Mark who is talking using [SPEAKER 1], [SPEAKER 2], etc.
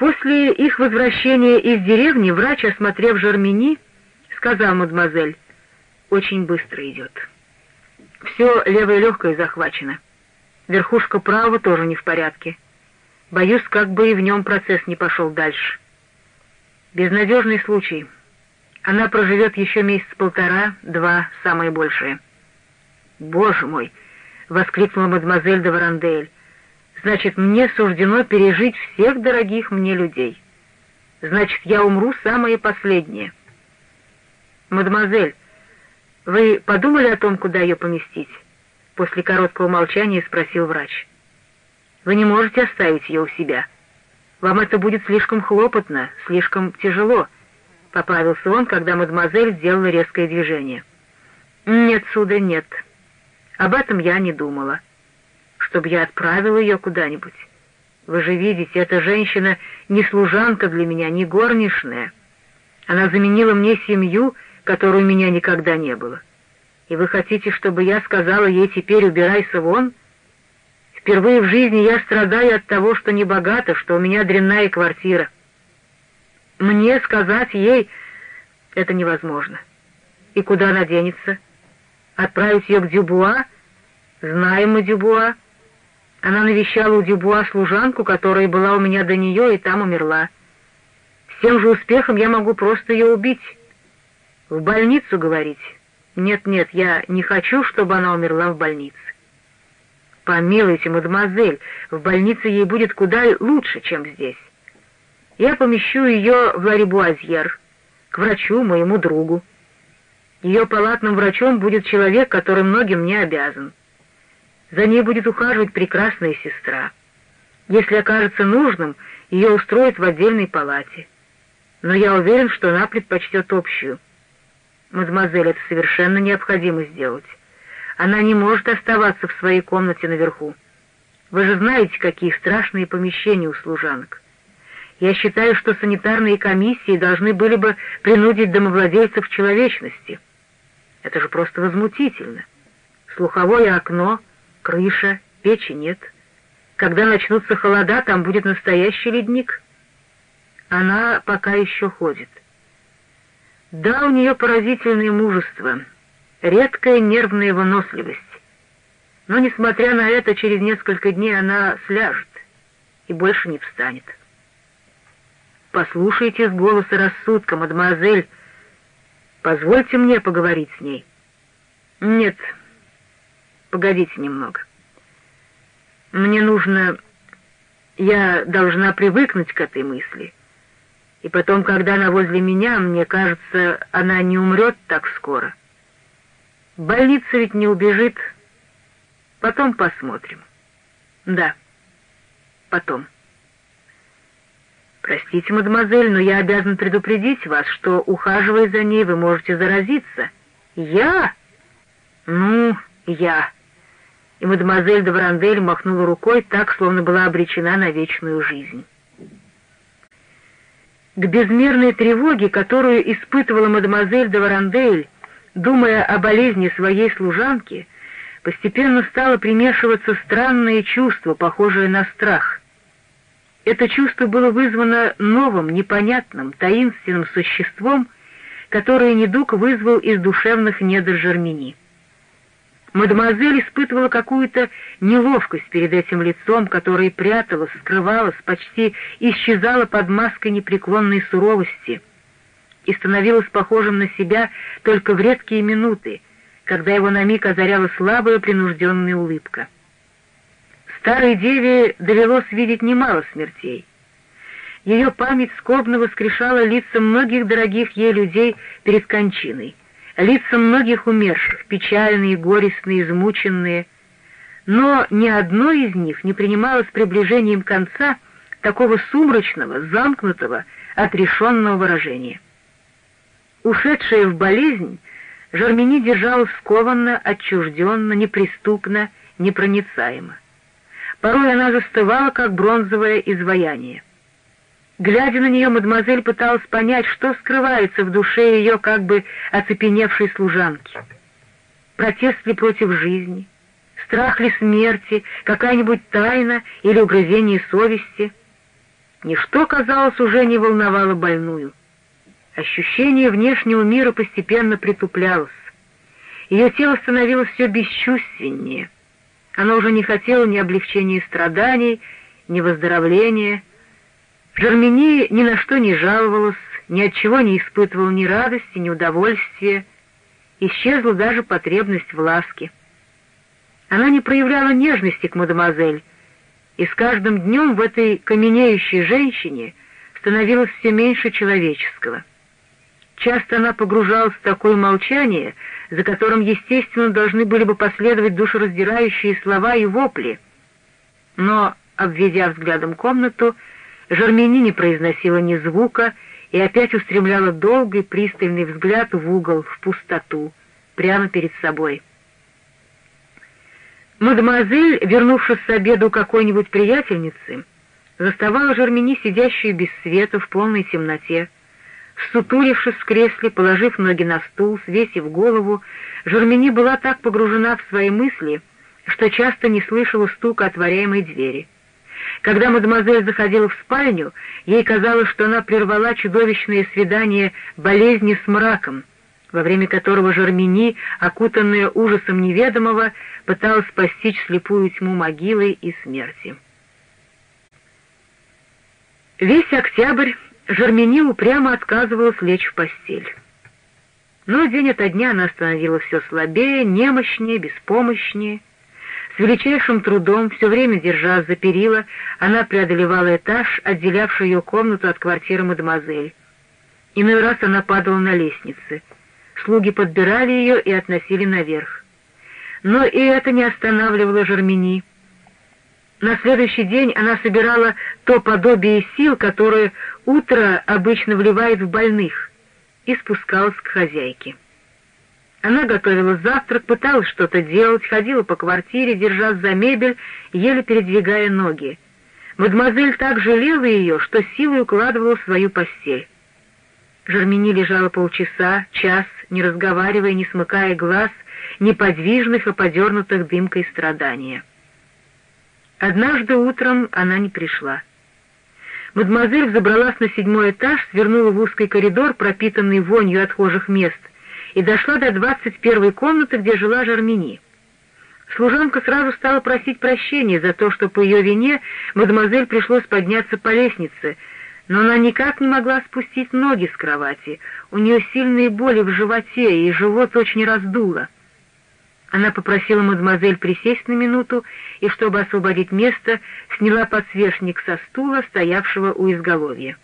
[SPEAKER 1] После их возвращения из деревни врач, осмотрев Жармини, сказал мадемуазель, «Очень быстро идет. Все левое легкое захвачено. Верхушка правого тоже не в порядке. Боюсь, как бы и в нем процесс не пошел дальше. Безнадежный случай. Она проживет еще месяц полтора, два, самое большее». «Боже мой!» — воскликнула мадемуазель де Варандель. Значит, мне суждено пережить всех дорогих мне людей. Значит, я умру самое последнее. Мадемуазель, вы подумали о том, куда ее поместить? После короткого молчания спросил врач. Вы не можете оставить ее у себя. Вам это будет слишком хлопотно, слишком тяжело, поправился он, когда мадемуазель сделала резкое движение. Нет, сударь, нет. Об этом я не думала чтобы я отправил ее куда-нибудь. Вы же видите, эта женщина не служанка для меня, не горничная. Она заменила мне семью, которой у меня никогда не было. И вы хотите, чтобы я сказала ей теперь «убирайся вон»? Впервые в жизни я страдаю от того, что не богата, что у меня дрянная квартира. Мне сказать ей это невозможно. И куда она денется? Отправить ее к Дюбуа? Знаем мы Дюбуа. Она навещала у Дюбуа служанку, которая была у меня до нее и там умерла. С тем же успехом я могу просто ее убить. В больницу, говорить? Нет-нет, я не хочу, чтобы она умерла в больнице. Помилуйте, мадемуазель, в больнице ей будет куда лучше, чем здесь. Я помещу ее в Ларибуазьер, к врачу, моему другу. Ее палатным врачом будет человек, который многим мне обязан. За ней будет ухаживать прекрасная сестра. Если окажется нужным, ее устроят в отдельной палате. Но я уверен, что она предпочтет общую. Мадемуазель, это совершенно необходимо сделать. Она не может оставаться в своей комнате наверху. Вы же знаете, какие страшные помещения у служанок. Я считаю, что санитарные комиссии должны были бы принудить домовладельцев к человечности. Это же просто возмутительно. Слуховое окно — крыша, печи нет. Когда начнутся холода, там будет настоящий ледник. Она пока еще ходит. Да, у нее поразительное мужество, редкая нервная выносливость. Но, несмотря на это, через несколько дней она сляжет и больше не встанет. Послушайте с голоса рассудка, мадемуазель. Позвольте мне поговорить с ней. Нет, Погодите немного. Мне нужно... Я должна привыкнуть к этой мысли. И потом, когда она возле меня, мне кажется, она не умрет так скоро. Больница ведь не убежит. Потом посмотрим. Да, потом. Простите, мадемуазель, но я обязан предупредить вас, что, ухаживая за ней, вы можете заразиться. Я? Ну, я и мадемуазель де Варандель махнула рукой так, словно была обречена на вечную жизнь. К безмерной тревоге, которую испытывала мадемуазель де Варандель, думая о болезни своей служанки, постепенно стало примешиваться странное чувство, похожее на страх. Это чувство было вызвано новым, непонятным, таинственным существом, которое недуг вызвал из душевных недр Жермени. Мадемуазель испытывала какую-то неловкость перед этим лицом, которое пряталось, скрывалось, почти исчезало под маской непреклонной суровости и становилось похожим на себя только в редкие минуты, когда его на миг озаряла слабая принужденная улыбка. Старой деве довелось видеть немало смертей. Ее память скорбно воскрешала лица многих дорогих ей людей перед кончиной лица многих умерших, печальные, горестные, измученные, но ни одно из них не принимало с приближением конца такого сумрачного, замкнутого, отрешенного выражения. Ушедшая в болезнь, Жармини держалась скованно, отчужденно, неприступно, непроницаемо. Порой она застывала, как бронзовое изваяние. Глядя на нее, мадемуазель пыталась понять, что скрывается в душе ее как бы оцепеневшей служанки. Протест ли против жизни? Страх ли смерти? Какая-нибудь тайна или угрызение совести? Ничто, казалось, уже не волновало больную. Ощущение внешнего мира постепенно притуплялось. Ее тело становилось все бесчувственнее. Она уже не хотела ни облегчения страданий, ни выздоровления. Жермени ни на что не жаловалась, ни от чего не испытывала ни радости, ни удовольствия. Исчезла даже потребность в ласке. Она не проявляла нежности к мадемуазель, и с каждым днем в этой каменеющей женщине становилось все меньше человеческого. Часто она погружалась в такое молчание, за которым, естественно, должны были бы последовать душераздирающие слова и вопли. Но, обведя взглядом комнату, Жермени не произносила ни звука и опять устремляла долгий пристальный взгляд в угол, в пустоту, прямо перед собой. Мадемуазель, вернувшись с обеду какой-нибудь приятельницы, заставала Жермени, сидящую без света в полной темноте. Сутулившись в кресле, положив ноги на стул, свесив голову, Жермени была так погружена в свои мысли, что часто не слышала стука отворяемой двери. Когда мадемуазель заходила в спальню, ей казалось, что она прервала чудовищное свидание болезни с мраком, во время которого Жермени, окутанная ужасом неведомого, пыталась постичь слепую тьму могилы и смерти. Весь октябрь Жермени упрямо отказывалась лечь в постель. Но день ото дня она становилась все слабее, немощнее, беспомощнее. С величайшим трудом, все время держась за перила, она преодолевала этаж, отделявший ее комнату от квартиры мадемуазель. Иной раз она падала на лестнице. Слуги подбирали ее и относили наверх. Но и это не останавливало Жермени. На следующий день она собирала то подобие сил, которое утро обычно вливает в больных, и спускалась к хозяйке. Она готовила завтрак, пыталась что-то делать, ходила по квартире, держась за мебель, еле передвигая ноги. Мадемуазель так жалела ее, что силой укладывала в свою постель. Жермени лежала полчаса, час, не разговаривая, не смыкая глаз, неподвижных и подернутых дымкой страдания. Однажды утром она не пришла. Мадемуазель забралась на седьмой этаж, свернула в узкий коридор, пропитанный вонью отхожих мест, и дошла до двадцать первой комнаты, где жила Жармини. Служанка сразу стала просить прощения за то, что по ее вине мадемуазель пришлось подняться по лестнице, но она никак не могла спустить ноги с кровати. У нее сильные боли в животе, и живот очень раздуло. Она попросила мадемуазель присесть на минуту и, чтобы освободить место, сняла подсвечник со стула, стоявшего у изголовья.